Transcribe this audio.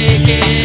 Make it.